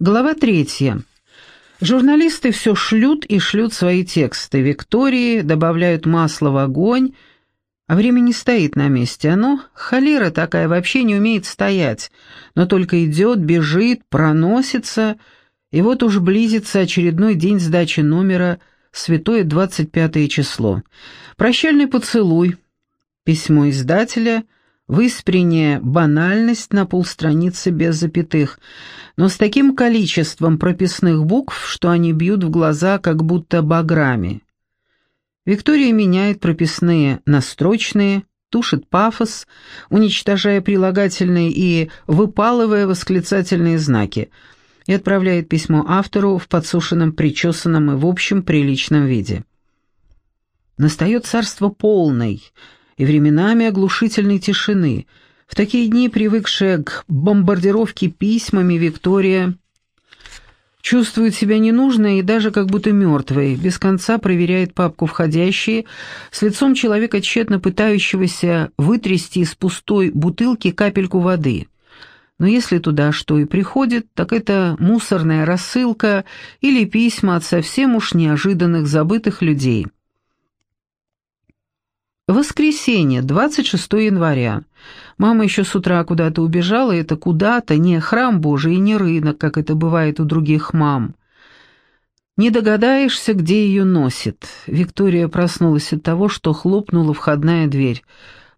Глава третья. Журналисты все шлют и шлют свои тексты. Виктории добавляют масло в огонь, а время не стоит на месте. Оно, холера такая, вообще не умеет стоять, но только идет, бежит, проносится, и вот уж близится очередной день сдачи номера «Святое 25 число». Прощальный поцелуй, письмо издателя — Выспренняя банальность на полстраницы без запятых, но с таким количеством прописных букв, что они бьют в глаза как будто баграми. Виктория меняет прописные на строчные, тушит пафос, уничтожая прилагательные и выпалывая восклицательные знаки, и отправляет письмо автору в подсушенном, причесанном и в общем приличном виде. Настает царство полной — и временами оглушительной тишины. В такие дни, привыкшая к бомбардировке письмами, Виктория чувствует себя ненужной и даже как будто мертвой, без конца проверяет папку «Входящие», с лицом человека, тщетно пытающегося вытрясти из пустой бутылки капельку воды. Но если туда что и приходит, так это мусорная рассылка или письма от совсем уж неожиданных забытых людей. Воскресенье, 26 января. Мама еще с утра куда-то убежала, это куда-то не храм Божий и не рынок, как это бывает у других мам. Не догадаешься, где ее носит. Виктория проснулась от того, что хлопнула входная дверь.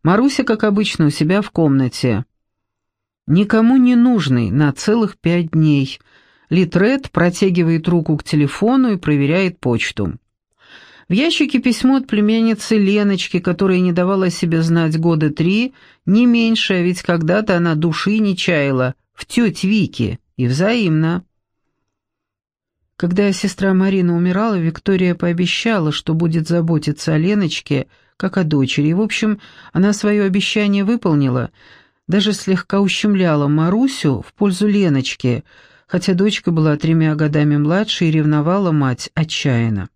Маруся, как обычно, у себя в комнате. Никому не нужный на целых пять дней. Литрет протягивает руку к телефону и проверяет почту. В ящике письмо от племянницы Леночки, которая не давала себе знать года три, не меньше, а ведь когда-то она души не чаяла, в теть Вики, и взаимно. Когда сестра Марина умирала, Виктория пообещала, что будет заботиться о Леночке, как о дочери, в общем, она свое обещание выполнила, даже слегка ущемляла Марусю в пользу Леночки, хотя дочка была тремя годами младше и ревновала мать отчаянно.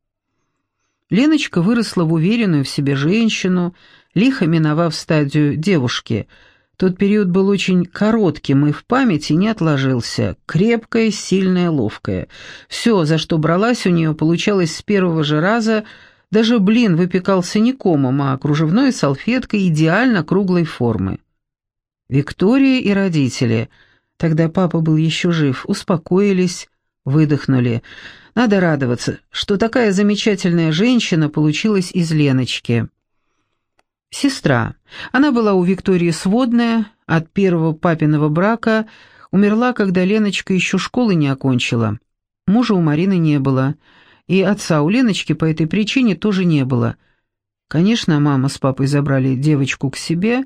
Леночка выросла в уверенную в себе женщину, лихо миновав стадию девушки. Тот период был очень коротким и в памяти не отложился. Крепкая, сильная, ловкая. Все, за что бралась у нее, получалось с первого же раза. Даже блин выпекался не комом, а кружевной салфеткой идеально круглой формы. Виктория и родители, тогда папа был еще жив, успокоились, выдохнули. Надо радоваться, что такая замечательная женщина получилась из Леночки. Сестра. Она была у Виктории сводная, от первого папиного брака, умерла, когда Леночка еще школы не окончила. Мужа у Марины не было, и отца у Леночки по этой причине тоже не было. Конечно, мама с папой забрали девочку к себе,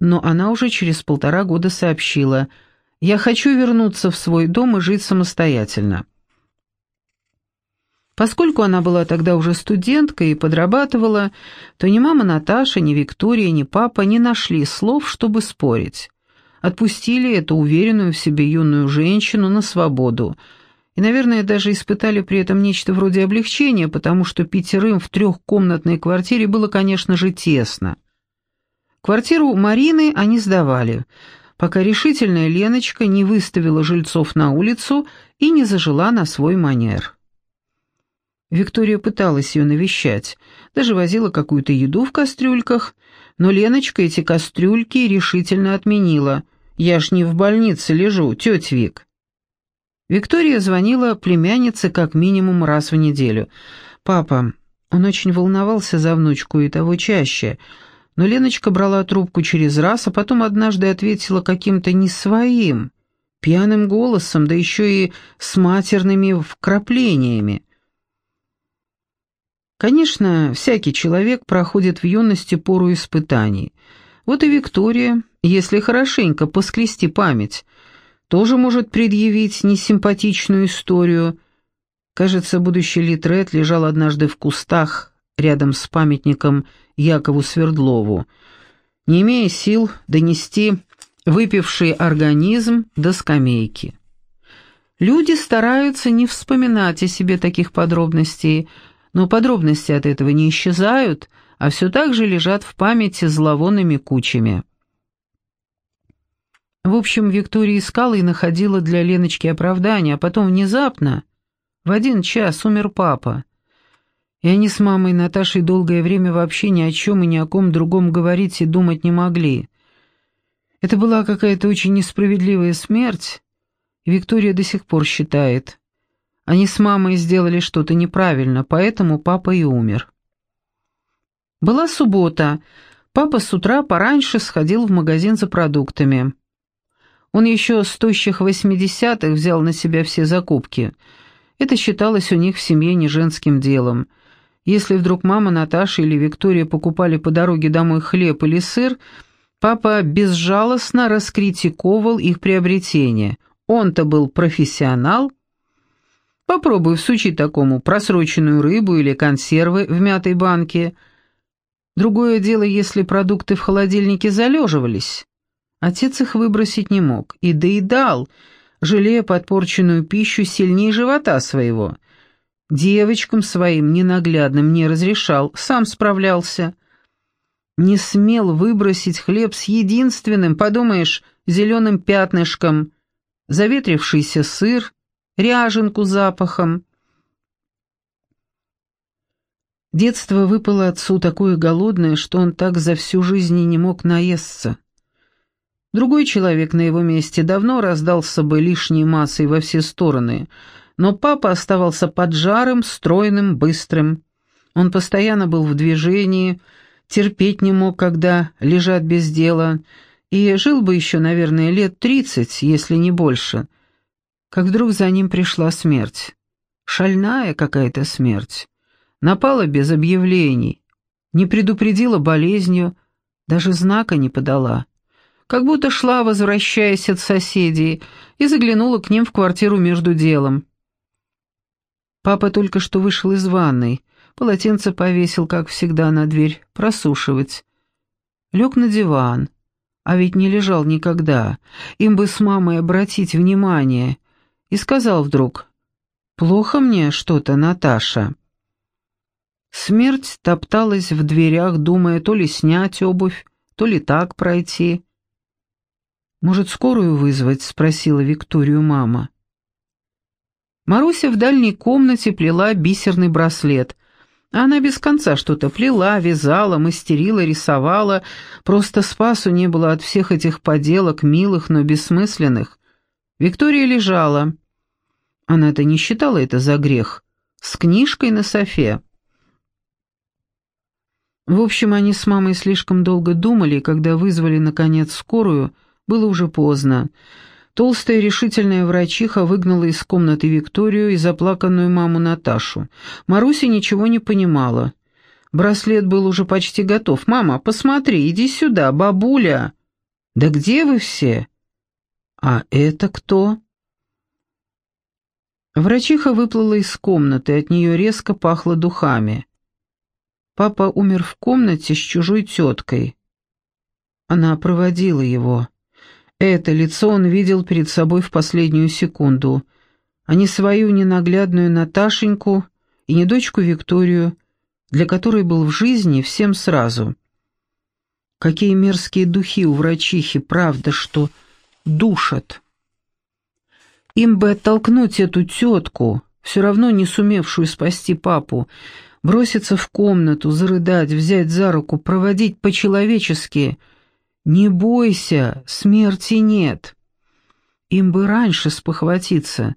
но она уже через полтора года сообщила «Я хочу вернуться в свой дом и жить самостоятельно». Поскольку она была тогда уже студенткой и подрабатывала, то ни мама Наташа, ни Виктория, ни папа не нашли слов, чтобы спорить. Отпустили эту уверенную в себе юную женщину на свободу. И, наверное, даже испытали при этом нечто вроде облегчения, потому что пятерым в трехкомнатной квартире было, конечно же, тесно. Квартиру Марины они сдавали, пока решительная Леночка не выставила жильцов на улицу и не зажила на свой манер. Виктория пыталась ее навещать, даже возила какую-то еду в кастрюльках, но Леночка эти кастрюльки решительно отменила. «Я ж не в больнице лежу, тетя Вик». Виктория звонила племяннице как минимум раз в неделю. «Папа, он очень волновался за внучку и того чаще», но Леночка брала трубку через раз, а потом однажды ответила каким-то не своим, пьяным голосом, да еще и с матерными вкраплениями. Конечно, всякий человек проходит в юности пору испытаний. Вот и Виктория, если хорошенько поскрести память, тоже может предъявить несимпатичную историю. Кажется, будущий Литрет лежал однажды в кустах рядом с памятником Якову Свердлову, не имея сил донести выпивший организм до скамейки. Люди стараются не вспоминать о себе таких подробностей, но подробности от этого не исчезают, а все так же лежат в памяти зловонными кучами. В общем, Виктория искала и находила для Леночки оправдание, а потом внезапно, в один час, умер папа. И они с мамой и Наташей долгое время вообще ни о чем и ни о ком другом говорить и думать не могли. Это была какая-то очень несправедливая смерть, и Виктория до сих пор считает. Они с мамой сделали что-то неправильно, поэтому папа и умер. Была суббота. Папа с утра пораньше сходил в магазин за продуктами. Он еще с тощих восьмидесятых взял на себя все закупки. Это считалось у них в семье не женским делом. Если вдруг мама Наташа или Виктория покупали по дороге домой хлеб или сыр, папа безжалостно раскритиковал их приобретение. Он-то был профессионал. Попробуй всучи такому просроченную рыбу или консервы в мятой банке. Другое дело, если продукты в холодильнике залеживались. Отец их выбросить не мог и доедал, жалея подпорченную пищу сильнее живота своего. Девочкам своим ненаглядным не разрешал, сам справлялся. Не смел выбросить хлеб с единственным, подумаешь, зеленым пятнышком, заветрившийся сыр, ряженку запахом. Детство выпало отцу такое голодное, что он так за всю жизнь и не мог наесться. Другой человек на его месте давно раздался бы лишней массой во все стороны — но папа оставался поджарым, стройным, быстрым. Он постоянно был в движении, терпеть не мог, когда лежат без дела, и жил бы еще, наверное, лет тридцать, если не больше, как вдруг за ним пришла смерть. Шальная какая-то смерть. Напала без объявлений, не предупредила болезнью, даже знака не подала. Как будто шла, возвращаясь от соседей, и заглянула к ним в квартиру между делом. Папа только что вышел из ванной, полотенце повесил, как всегда, на дверь, просушивать. Лег на диван, а ведь не лежал никогда, им бы с мамой обратить внимание, и сказал вдруг, «Плохо мне что-то, Наташа». Смерть топталась в дверях, думая то ли снять обувь, то ли так пройти. «Может, скорую вызвать?» — спросила Викторию мама. Маруся в дальней комнате плела бисерный браслет. Она без конца что-то плела, вязала, мастерила, рисовала. Просто спасу не было от всех этих поделок, милых, но бессмысленных. Виктория лежала. Она-то не считала это за грех. С книжкой на софе. В общем, они с мамой слишком долго думали, и когда вызвали, наконец, скорую, было уже поздно. Толстая решительная врачиха выгнала из комнаты Викторию и заплаканную маму Наташу. Маруся ничего не понимала. Браслет был уже почти готов. «Мама, посмотри, иди сюда, бабуля!» «Да где вы все?» «А это кто?» Врачиха выплыла из комнаты, от нее резко пахло духами. Папа умер в комнате с чужой теткой. Она проводила его. Это лицо он видел перед собой в последнюю секунду, а не свою ненаглядную Наташеньку и не дочку Викторию, для которой был в жизни всем сразу. Какие мерзкие духи у врачихи, правда, что душат. Им бы оттолкнуть эту тетку, все равно не сумевшую спасти папу, броситься в комнату, зарыдать, взять за руку, проводить по-человечески — «Не бойся, смерти нет». Им бы раньше спохватиться.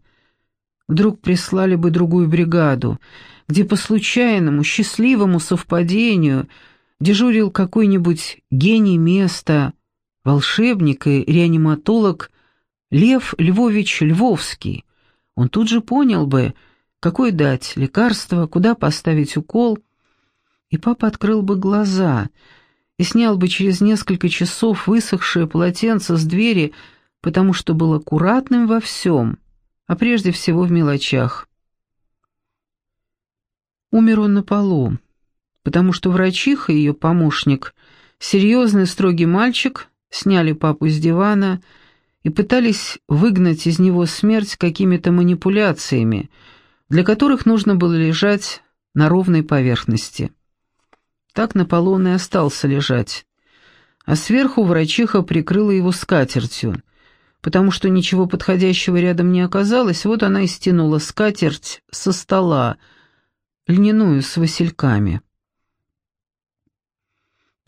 Вдруг прислали бы другую бригаду, где по случайному, счастливому совпадению дежурил какой-нибудь гений места, волшебник и реаниматолог Лев Львович Львовский. Он тут же понял бы, какое дать лекарство, куда поставить укол, и папа открыл бы глаза — и снял бы через несколько часов высохшее полотенце с двери, потому что был аккуратным во всем, а прежде всего в мелочах. Умер он на полу, потому что врачиха и ее помощник, серьезный строгий мальчик, сняли папу с дивана и пытались выгнать из него смерть какими-то манипуляциями, для которых нужно было лежать на ровной поверхности. Так на полу он и остался лежать. А сверху врачиха прикрыла его скатертью. потому что ничего подходящего рядом не оказалось, вот она и стянула скатерть со стола, льняную с васильками.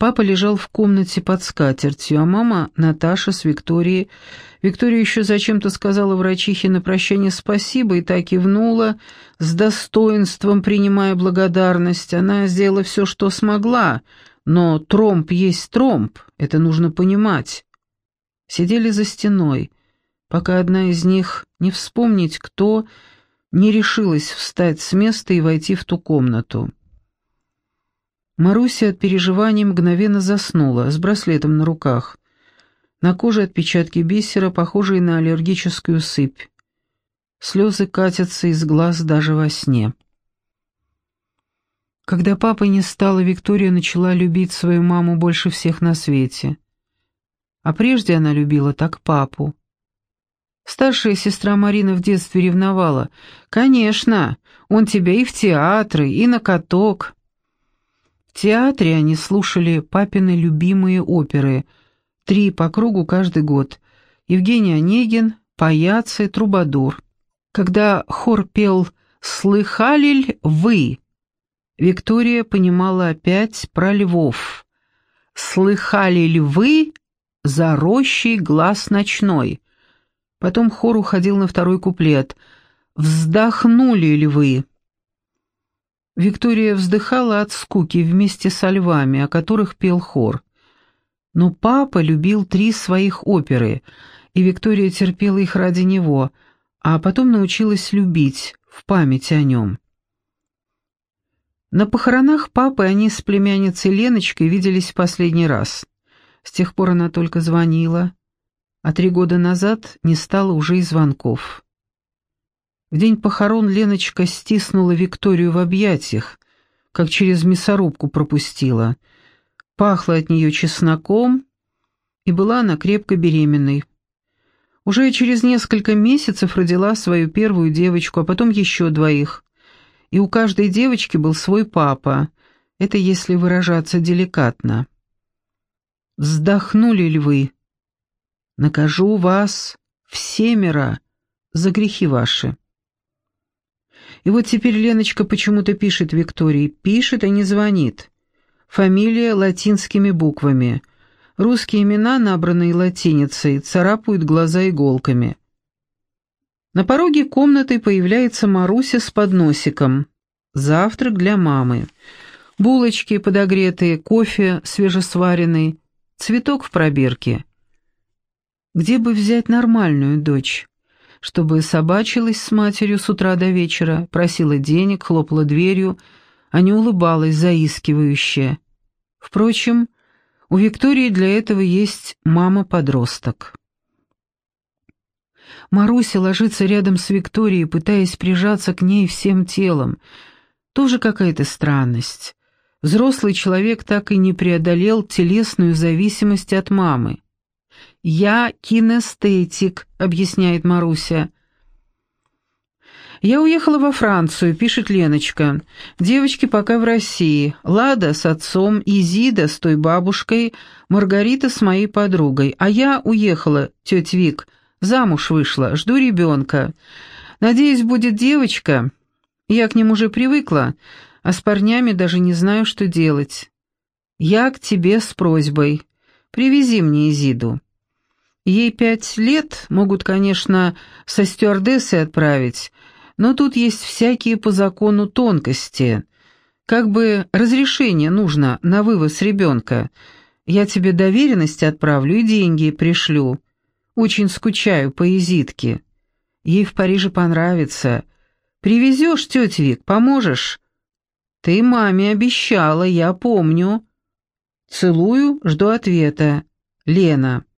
Папа лежал в комнате под скатертью, а мама, Наташа с Викторией... Виктория еще зачем-то сказала врачихе на прощание спасибо и так кивнула, с достоинством принимая благодарность. Она сделала все, что смогла, но тромб есть тромб, это нужно понимать. Сидели за стеной, пока одна из них, не вспомнить кто, не решилась встать с места и войти в ту комнату. Маруся от переживаний мгновенно заснула, с браслетом на руках. На коже отпечатки бисера, похожие на аллергическую сыпь. Слезы катятся из глаз даже во сне. Когда папы не стало, Виктория начала любить свою маму больше всех на свете. А прежде она любила так папу. Старшая сестра Марина в детстве ревновала. «Конечно, он тебя и в театры, и на каток». В театре они слушали папины любимые оперы, три по кругу каждый год. Евгений Онегин, Паяцы, Трубадур. Когда хор пел «Слыхали ль вы?» Виктория понимала опять про львов. «Слыхали ли вы за рощей глаз ночной?» Потом хор уходил на второй куплет. «Вздохнули ли вы?» Виктория вздыхала от скуки вместе со львами, о которых пел хор. Но папа любил три своих оперы, и Виктория терпела их ради него, а потом научилась любить в память о нем. На похоронах папы они с племянницей Леночкой виделись в последний раз. С тех пор она только звонила, а три года назад не стало уже и звонков. В день похорон Леночка стиснула Викторию в объятиях, как через мясорубку пропустила. Пахло от нее чесноком, и была она крепко беременной. Уже через несколько месяцев родила свою первую девочку, а потом еще двоих. И у каждой девочки был свой папа, это если выражаться деликатно. «Вздохнули ли вы? Накажу вас всемеро за грехи ваши». И вот теперь Леночка почему-то пишет Виктории, пишет, а не звонит. Фамилия латинскими буквами. Русские имена, набранные латиницей, царапают глаза иголками. На пороге комнаты появляется Маруся с подносиком. Завтрак для мамы. Булочки подогретые, кофе свежесваренный, цветок в пробирке. Где бы взять нормальную дочь? Чтобы собачилась с матерью с утра до вечера, просила денег, хлопала дверью, а не улыбалась заискивающе. Впрочем, у Виктории для этого есть мама-подросток. Маруся ложится рядом с Викторией, пытаясь прижаться к ней всем телом. Тоже какая-то странность. Взрослый человек так и не преодолел телесную зависимость от мамы. «Я кинестетик», — объясняет Маруся. «Я уехала во Францию», — пишет Леночка. «Девочки пока в России. Лада с отцом, Изида с той бабушкой, Маргарита с моей подругой. А я уехала, тетя Вик, замуж вышла, жду ребенка. Надеюсь, будет девочка. Я к ним уже привыкла, а с парнями даже не знаю, что делать. Я к тебе с просьбой. Привези мне Изиду». Ей пять лет, могут, конечно, со стюардессой отправить, но тут есть всякие по закону тонкости. Как бы разрешение нужно на вывоз ребенка. Я тебе доверенность отправлю и деньги пришлю. Очень скучаю по Изитке. Ей в Париже понравится. Привезешь, тетя Вик, поможешь? Ты маме обещала, я помню. Целую, жду ответа. Лена.